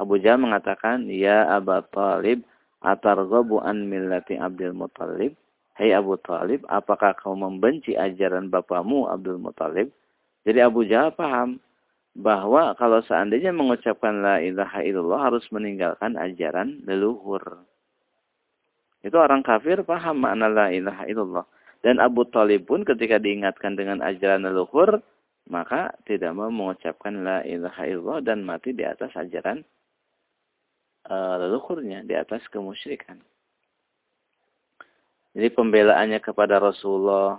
Abu Jahal mengatakan, Ya Abu Talib, atargobu an millati Abdul Muttalib. Hai Abu Talib, apakah kau membenci ajaran bapamu Abdul Muttalib? Jadi Abu Jahal paham bahwa kalau seandainya mengucapkan la ilaha illallah harus meninggalkan ajaran leluhur. Itu orang kafir paham makna la ilaha illallah. Dan Abu Talib pun ketika diingatkan dengan ajaran leluhur, maka tidak mau mengucapkan la ilaha illallah dan mati di atas ajaran uh, leluhurnya di atas kemusyrikan. Jadi pembelaannya kepada Rasulullah,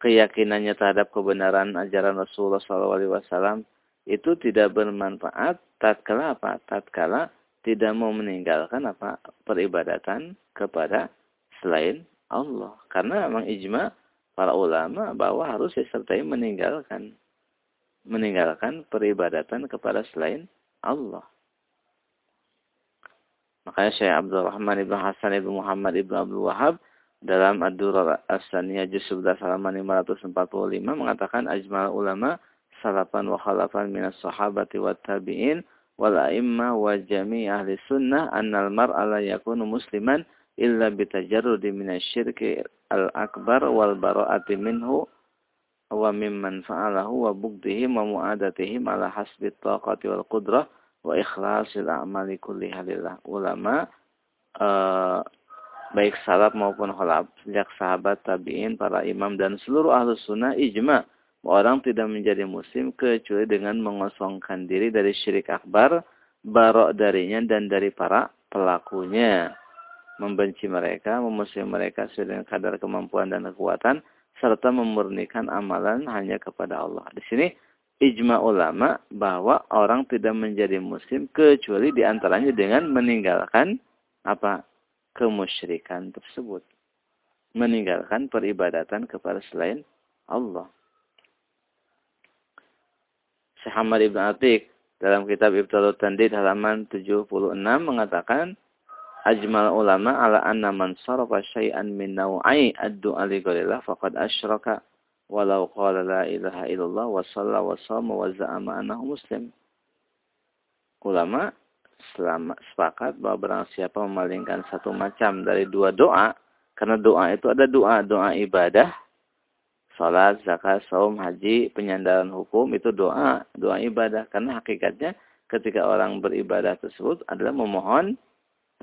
keyakinannya terhadap kebenaran ajaran Rasulullah SAW itu tidak bermanfaat tatkala apa? Tatkala tidak mau meninggalkan apa? peribadatan kepada selain Allah. Karena memang ijma para ulama bahwa harus disertai meninggalkan meninggalkan peribadatan kepada selain Allah. Makanya Syekh Abdul Rahman Ibn Hasan Ibn Muhammad Ibn Abdul Wahab dalam Ad-Durar As-Saniyah Juz 11 halaman 545 mengatakan ajmal ulama salafan wa khalafan minas sahabati wa tabi'in wal a'imma wa jami' ahli sunnah annal mar'a la yakunu musliman illa bitajarrudi minasyirki al-akbar wal bara'ati minhu wa mimman fa'alahu wa bugdihim wa mu'adatihim ala hasbi taqati wal qudrah wa ikhlasil a'mali kulliha lillah. Ulama uh, baik salaf maupun khalaf sejak sahabat tabi'in, para imam dan seluruh ahlus sunnah ijma orang tidak menjadi muslim kecuali dengan mengosongkan diri dari syirik akbar, barok darinya dan dari para pelakunya. Membenci mereka, memusuhi mereka sesuai dengan kadar kemampuan dan kekuatan, serta memurnikan amalan hanya kepada Allah. Di sini ijma ulama bahwa orang tidak menjadi muslim kecuali di antaranya dengan meninggalkan apa kemusyrikan tersebut. Meninggalkan peribadatan kepada selain Allah. Syekh Ahmad Ibn Atik dalam kitab Ibtalut Tandid halaman 76 mengatakan ajmal ulama ala anna man sarafa syai'an min naw'ai ad-du'a li faqad asyraka walau qala la ilaha illallah wa shalla wa shama wa za'ama annahu muslim. Ulama selama sepakat bahwa barang siapa memalingkan satu macam dari dua doa, karena doa itu ada doa, doa ibadah, salat, zakat, saum, haji, penyandaran hukum itu doa, doa ibadah. Karena hakikatnya ketika orang beribadah tersebut adalah memohon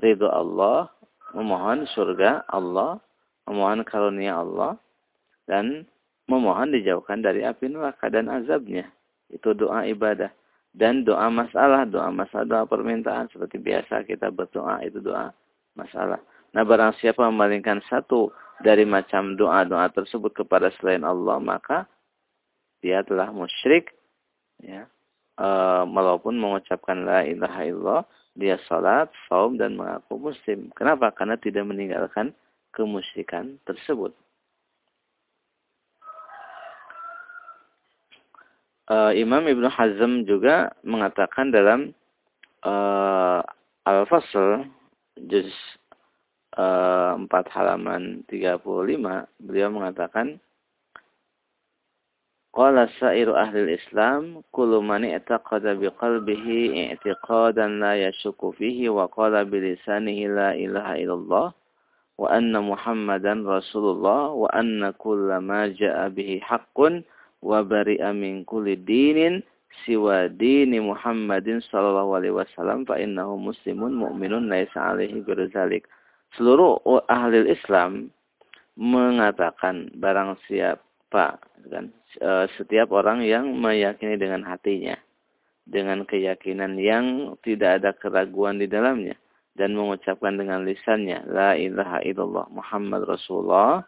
ridho Allah, memohon surga Allah, memohon karunia Allah, dan memohon dijauhkan dari api neraka dan azabnya. Itu doa ibadah. Dan doa masalah, doa masalah, doa permintaan. Seperti biasa kita berdoa, itu doa masalah. Nah barang siapa memalingkan satu dari macam doa-doa tersebut kepada selain Allah, maka dia telah musyrik ya. E, walaupun mengucapkan la ilaha illallah, dia salat, saum dan mengaku muslim. Kenapa? Karena tidak meninggalkan kemusyrikan tersebut. Uh, Imam Ibnu Hazm juga mengatakan dalam uh, Al-Fasl juz uh, 4 halaman 35 beliau mengatakan Qala sa'iru ahli islam kullu man i'taqada biqalbihi i'tiqadan la yashukku fihi wa qala bilisanihi la ilaha illallah wa anna muhammadan rasulullah wa anna kulla ma ja'a bihi haqqun wa bari'a min kulli dinin siwa dini Muhammadin sallallahu alaihi wasallam fa innahu muslimun mu'minun laisa alaihi birzalik. Seluruh ahli Islam mengatakan barang siapa kan e, setiap orang yang meyakini dengan hatinya dengan keyakinan yang tidak ada keraguan di dalamnya dan mengucapkan dengan lisannya la ilaha illallah Muhammad Rasulullah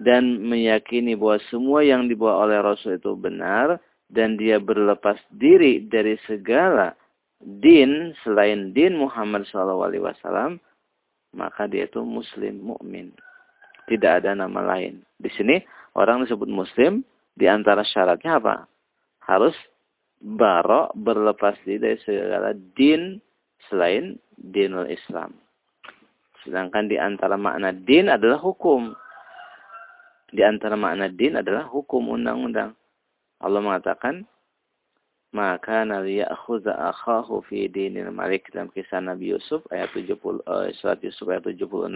dan meyakini bahwa semua yang dibawa oleh Rasul itu benar dan dia berlepas diri dari segala din selain din Muhammad SAW, maka dia itu muslim mukmin. Tidak ada nama lain. Di sini orang disebut muslim di antara syaratnya apa? Harus barok berlepas diri dari segala din selain dinul Islam. Sedangkan di antara makna din adalah hukum. Di antara makna din adalah hukum undang-undang. Allah mengatakan, maka naliya'khudha akhahu fi dinil malik. Dalam kisah Nabi Yusuf ayat 70 uh, eh, surat Yusuf ayat 76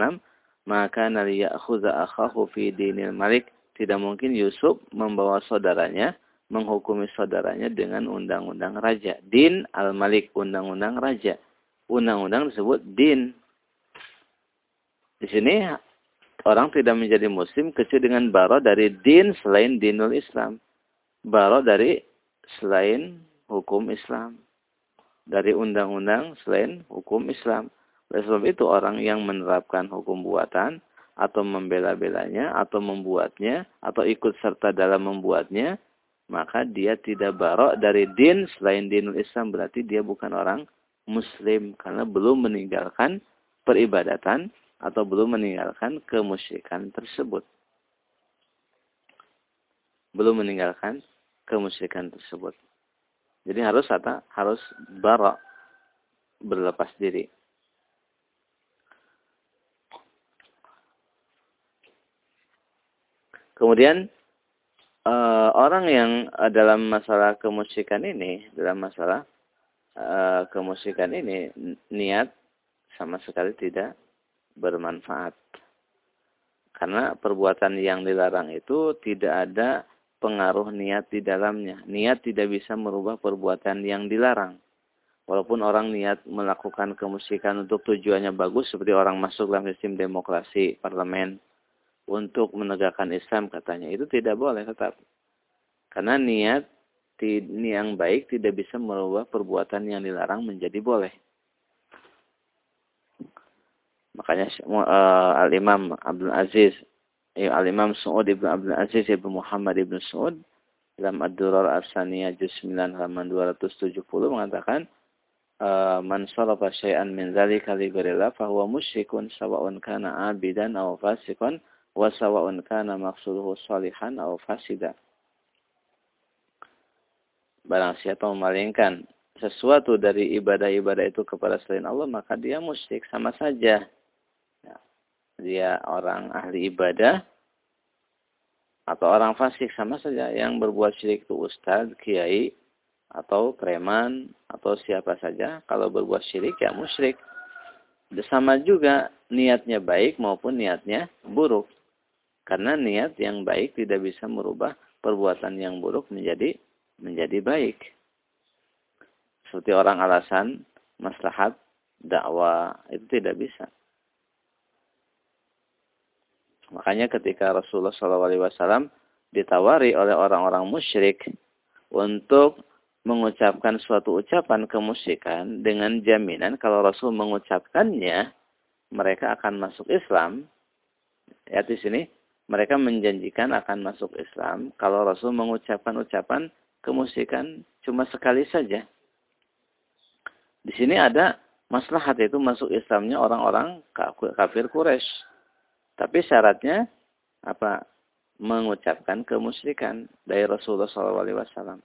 maka naliya'khudha akhahu fi dinil malik. Tidak mungkin Yusuf membawa saudaranya menghukumi saudaranya dengan undang-undang raja. Din al-malik undang-undang raja. Undang-undang disebut din. Di sini orang tidak menjadi muslim kecuali dengan baro dari din selain dinul Islam. Baro dari selain hukum Islam. Dari undang-undang selain hukum Islam. Oleh sebab itu orang yang menerapkan hukum buatan atau membela-belanya atau membuatnya atau ikut serta dalam membuatnya maka dia tidak barok dari din selain dinul Islam berarti dia bukan orang muslim karena belum meninggalkan peribadatan atau belum meninggalkan kemusyrikan tersebut. Belum meninggalkan kemusyrikan tersebut. Jadi harus apa? Harus bara berlepas diri. Kemudian uh, orang yang uh, dalam masalah kemusyrikan ini, dalam masalah uh, kemusyrikan ini niat sama sekali tidak bermanfaat. Karena perbuatan yang dilarang itu tidak ada pengaruh niat di dalamnya. Niat tidak bisa merubah perbuatan yang dilarang. Walaupun orang niat melakukan kemusikan untuk tujuannya bagus seperti orang masuk dalam sistem demokrasi parlemen untuk menegakkan Islam katanya itu tidak boleh tetap. Karena niat yang baik tidak bisa merubah perbuatan yang dilarang menjadi boleh. Makanya uh, Al-Imam Abdul Aziz, ya, Al-Imam Su'ud Ibn Abdul Aziz Ibn Muhammad Ibn Su'ud dalam Ad-Durar Arsaniyah Juz 9 halaman 270 mengatakan uh, man sarafa syai'an min dzalika li ghairillah fa huwa sawa'un kana 'abidan aw fasiqan wa sawa'un kana maqsuduhu salihan aw fasida. Barang siapa memalingkan sesuatu dari ibadah-ibadah itu kepada selain Allah, maka dia musyrik sama saja dia orang ahli ibadah atau orang fasik sama saja yang berbuat syirik itu ustadz, kiai atau preman atau siapa saja kalau berbuat syirik ya musyrik. Sama juga niatnya baik maupun niatnya buruk. Karena niat yang baik tidak bisa merubah perbuatan yang buruk menjadi menjadi baik. Seperti orang alasan maslahat dakwah itu tidak bisa. Makanya ketika Rasulullah SAW ditawari oleh orang-orang musyrik untuk mengucapkan suatu ucapan kemusyrikan dengan jaminan kalau Rasul mengucapkannya mereka akan masuk Islam, Ya di sini mereka menjanjikan akan masuk Islam kalau Rasul mengucapkan ucapan kemusikan cuma sekali saja. Di sini ada maslahat itu masuk Islamnya orang-orang kafir Quraisy. Tapi syaratnya apa? Mengucapkan kemusyrikan dari Rasulullah SAW.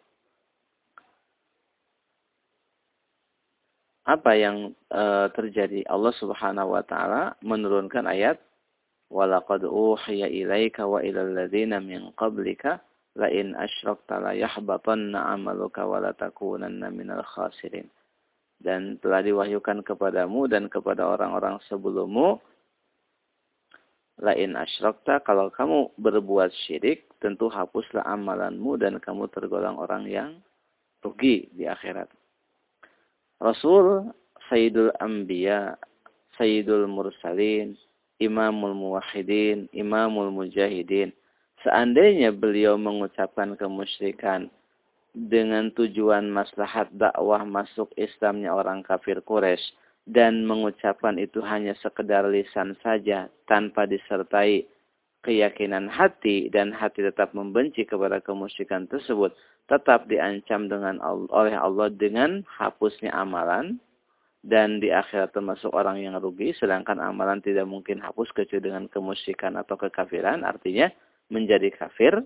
Apa yang e, terjadi? Allah Subhanahu wa taala menurunkan ayat walaqad uhiya ilaika wa ilal ladzina min qablika la in asyrakta la yahbatanna 'amaluka wa la minal khasirin dan telah diwahyukan kepadamu dan kepada orang-orang sebelummu lain asyrakta kalau kamu berbuat syirik tentu hapuslah amalanmu dan kamu tergolong orang yang rugi di akhirat. Rasul Sayyidul Anbiya, Sayyidul Mursalin, Imamul Muwahhidin, Imamul Mujahidin. Seandainya beliau mengucapkan kemusyrikan, dengan tujuan maslahat dakwah masuk Islamnya orang kafir Quraisy dan mengucapkan itu hanya sekedar lisan saja tanpa disertai keyakinan hati dan hati tetap membenci kepada kemusyrikan tersebut tetap diancam dengan oleh Allah dengan hapusnya amalan dan di akhirat termasuk orang yang rugi sedangkan amalan tidak mungkin hapus kecuali dengan kemusyrikan atau kekafiran artinya menjadi kafir.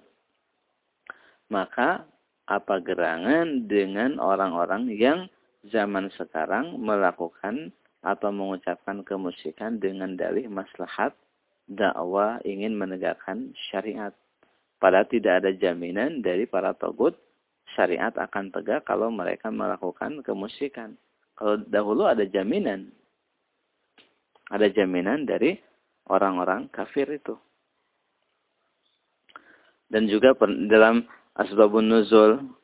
Maka apa gerangan dengan orang-orang yang zaman sekarang melakukan atau mengucapkan kemusyrikan dengan dalih maslahat dakwah ingin menegakkan syariat. Padahal tidak ada jaminan dari para togut syariat akan tegak kalau mereka melakukan kemusyrikan. Kalau dahulu ada jaminan. Ada jaminan dari orang-orang kafir itu. Dan juga dalam asbabun nuzul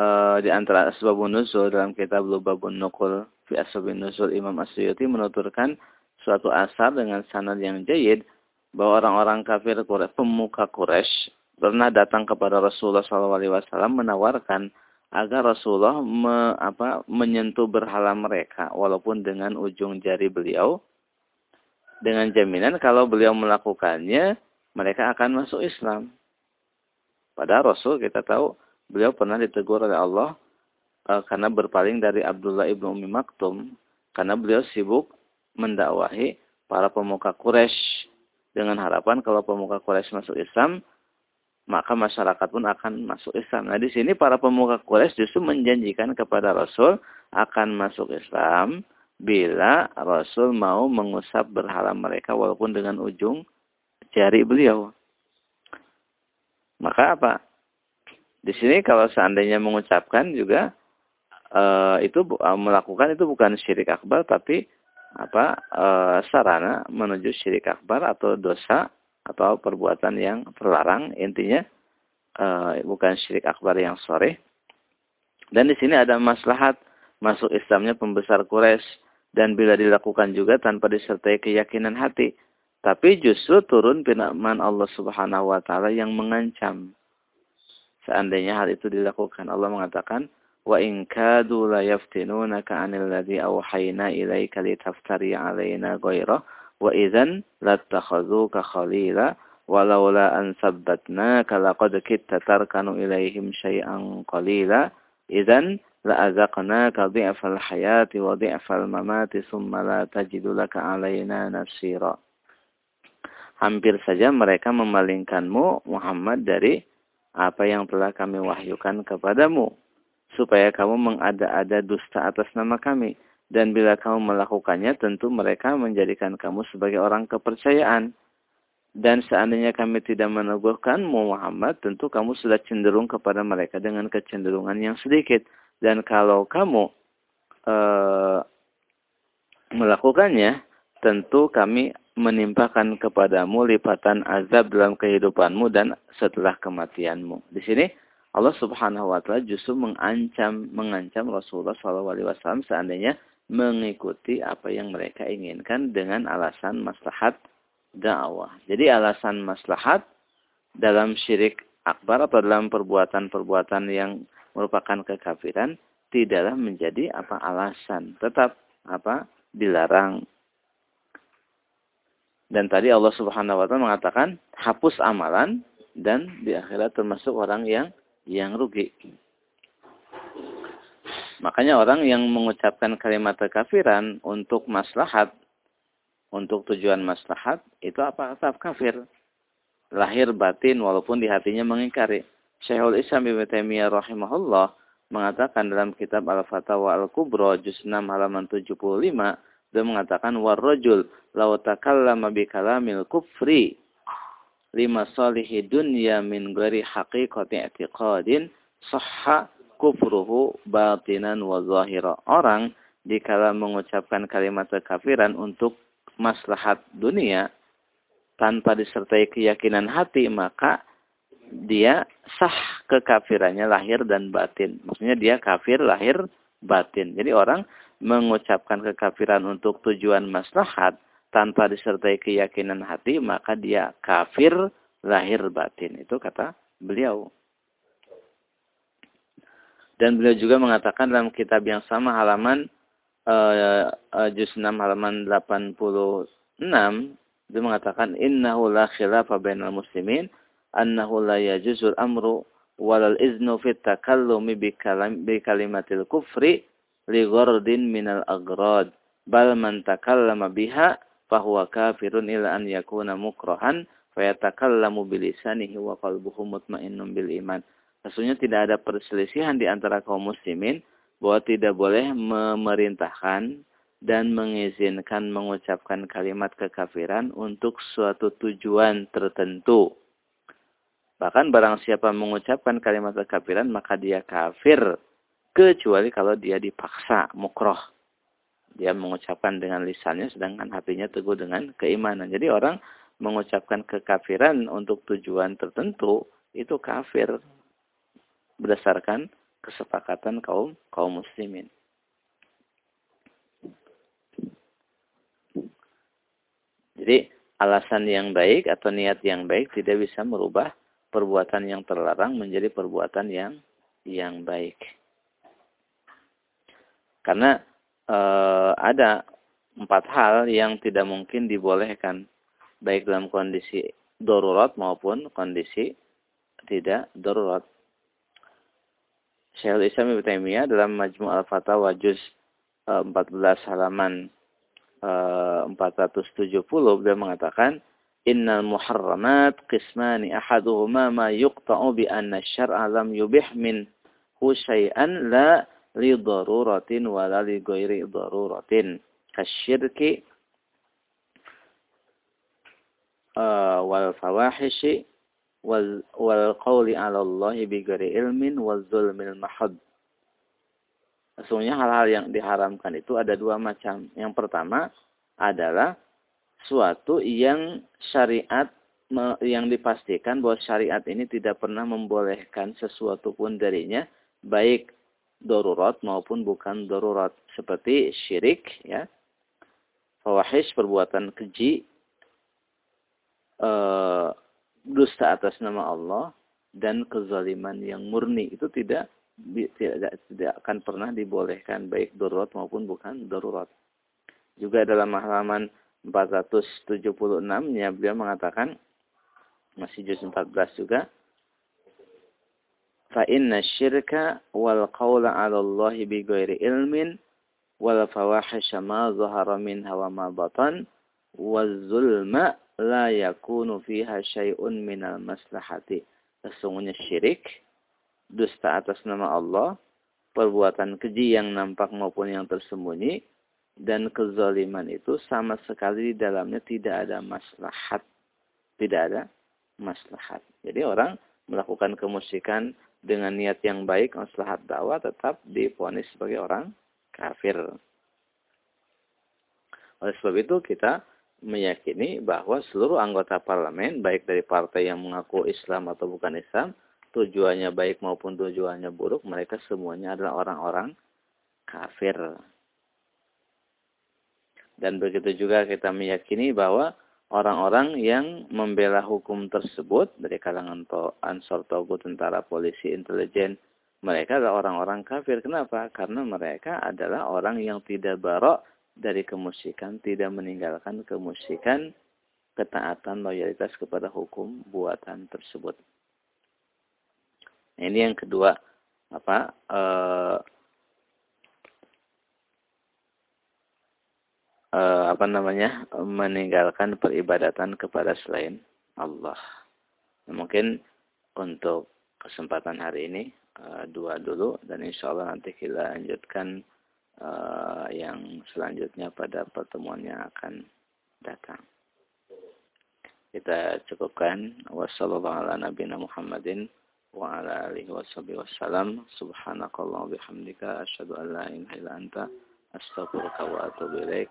uh, di antara asbabun nuzul dalam kitab Lubabun Nukul fi asbabun nuzul Imam Asyuti menuturkan suatu asar dengan sanad yang jayid bahwa orang-orang kafir Quraisy, pemuka Quraisy pernah datang kepada Rasulullah SAW menawarkan agar Rasulullah me, apa, menyentuh berhala mereka walaupun dengan ujung jari beliau dengan jaminan kalau beliau melakukannya mereka akan masuk Islam. Pada Rasul kita tahu beliau pernah ditegur oleh Allah uh, karena berpaling dari Abdullah ibnu Umi Maktum karena beliau sibuk mendakwahi para pemuka Quraisy dengan harapan kalau pemuka Quraisy masuk Islam maka masyarakat pun akan masuk Islam. Nah di sini para pemuka Quraisy justru menjanjikan kepada Rasul akan masuk Islam bila Rasul mau mengusap berhala mereka walaupun dengan ujung jari beliau. Maka apa? Di sini kalau seandainya mengucapkan juga uh, itu uh, melakukan itu bukan syirik akbar tapi apa uh, sarana menuju syirik akbar atau dosa atau perbuatan yang terlarang intinya uh, bukan syirik akbar yang sore. Dan di sini ada maslahat masuk Islamnya pembesar Quraisy dan bila dilakukan juga tanpa disertai keyakinan hati tapi justru turun firman Allah Subhanahu wa taala yang mengancam. Seandainya hal itu dilakukan, Allah mengatakan, "Wa in kadu la yaftinunaka 'anil ladzi awhayna ilaika litaftari 'alaina ghaira wa idzan lattakhadhuka khalila walaula an sabbatnaka laqad kitta tarkanu ilaihim syai'an qalila idzan la'azaqnaka dhi'fal hayati wa dhi'fal mamati thumma la tajidu laka 'alaina nasira." hampir saja mereka memalingkanmu Muhammad dari apa yang telah kami wahyukan kepadamu supaya kamu mengada-ada dusta atas nama kami. Dan bila kamu melakukannya tentu mereka menjadikan kamu sebagai orang kepercayaan. Dan seandainya kami tidak meneguhkanmu Muhammad tentu kamu sudah cenderung kepada mereka dengan kecenderungan yang sedikit. Dan kalau kamu e, melakukannya tentu kami menimpakan kepadamu lipatan azab dalam kehidupanmu dan setelah kematianmu. Di sini Allah Subhanahu wa taala justru mengancam mengancam Rasulullah SAW seandainya mengikuti apa yang mereka inginkan dengan alasan maslahat dakwah. Jadi alasan maslahat dalam syirik akbar atau dalam perbuatan-perbuatan yang merupakan kekafiran tidaklah menjadi apa alasan tetap apa dilarang Dan tadi Allah Subhanahu wa taala mengatakan hapus amalan dan di akhirat termasuk orang yang yang rugi. Makanya orang yang mengucapkan kalimat kekafiran untuk maslahat, untuk tujuan maslahat, itu apa kata kafir. Lahir batin walaupun di hatinya mengingkari. Syekhul Islam Ibn Taimiyah rahimahullah mengatakan dalam kitab Al-Fatawa Al-Kubra juz 6 halaman 75 dia mengatakan warrajul law takallama bi kalamil kufri lima salihi dunya min ghairi haqiqati i'tiqadin sahha kufruhu batinan wa zahira. Orang dikala mengucapkan kalimat kekafiran untuk maslahat dunia tanpa disertai keyakinan hati maka dia sah kekafirannya lahir dan batin. Maksudnya dia kafir lahir batin. Jadi orang mengucapkan kekafiran untuk tujuan maslahat tanpa disertai keyakinan hati, maka dia kafir lahir batin. Itu kata beliau. Dan beliau juga mengatakan dalam kitab yang sama halaman uh, uh, juz 6 halaman 86 dia mengatakan innahu la khilafa bainal muslimin annahu la yajuzul amru walal iznu fit takallumi bi kalimatil kufri li ghardin minal agrad bal man takallama biha fahuwa kafirun ila an yakuna mukrahan fayatakallamu bilisanihi wa qalbuhu mutmainnun bil iman. Sesungguhnya tidak ada perselisihan di antara kaum muslimin bahwa tidak boleh memerintahkan dan mengizinkan mengucapkan kalimat kekafiran untuk suatu tujuan tertentu. Bahkan barang siapa mengucapkan kalimat kekafiran maka dia kafir kecuali kalau dia dipaksa mukroh. Dia mengucapkan dengan lisannya sedangkan hatinya teguh dengan keimanan. Jadi orang mengucapkan kekafiran untuk tujuan tertentu itu kafir berdasarkan kesepakatan kaum kaum muslimin. Jadi alasan yang baik atau niat yang baik tidak bisa merubah perbuatan yang terlarang menjadi perbuatan yang yang baik. Karena e, ada empat hal yang tidak mungkin dibolehkan baik dalam kondisi darurat maupun kondisi tidak darurat. Syekhul Islam Ibnu Taimiyah dalam Majmu' Al-Fatawa juz 14 halaman e, 470 beliau mengatakan Innal muharramat qismani ahaduhuma ma yuqta'u bi anna syar'a lam yubih min syai'an la li daruratin wala li ghairi daruratin kasyirki uh, wal fawahishi wal, wal qawli ala Allah bi ghairi ilmin wal zulmil mahad Sesungguhnya hal-hal yang diharamkan itu ada dua macam. Yang pertama adalah suatu yang syariat yang dipastikan bahwa syariat ini tidak pernah membolehkan sesuatu pun darinya baik darurat maupun bukan darurat. Seperti syirik ya. Fawahish perbuatan keji e, dusta atas nama Allah dan kezaliman yang murni itu tidak tidak tidak akan pernah dibolehkan baik darurat maupun bukan darurat. Juga dalam halaman 476 nya beliau mengatakan masih juz 14 juga fa inna syirka wal qawla 'ala Allah bi ghairi ilmin wal fawahisha ma zahara minha wa ma batan waz zulma la yakunu fiha syai'un minal maslahati sesungguhnya syirik dusta atas nama Allah perbuatan keji yang nampak maupun yang tersembunyi dan kezaliman itu sama sekali di dalamnya tidak ada maslahat. Tidak ada maslahat. Jadi orang melakukan kemusyrikan dengan niat yang baik, maslahat dakwah tetap diponis sebagai orang kafir. Oleh sebab itu kita meyakini bahwa seluruh anggota parlemen, baik dari partai yang mengaku Islam atau bukan Islam, tujuannya baik maupun tujuannya buruk, mereka semuanya adalah orang-orang kafir. Dan begitu juga kita meyakini bahwa orang-orang yang membela hukum tersebut dari kalangan to, ansor togu, tentara, polisi, intelijen, mereka adalah orang-orang kafir. Kenapa? Karena mereka adalah orang yang tidak barok dari kemusikan, tidak meninggalkan kemusikan, ketaatan loyalitas kepada hukum buatan tersebut. Ini yang kedua apa eh, eh, apa namanya meninggalkan peribadatan kepada selain Allah. Nah, mungkin untuk kesempatan hari ini uh, dua dulu dan insya Allah nanti kita lanjutkan uh, yang selanjutnya pada pertemuan yang akan datang. Kita cukupkan wassalamualaikum Muhammadin wa ala alihi subhanakallah wa ilaik.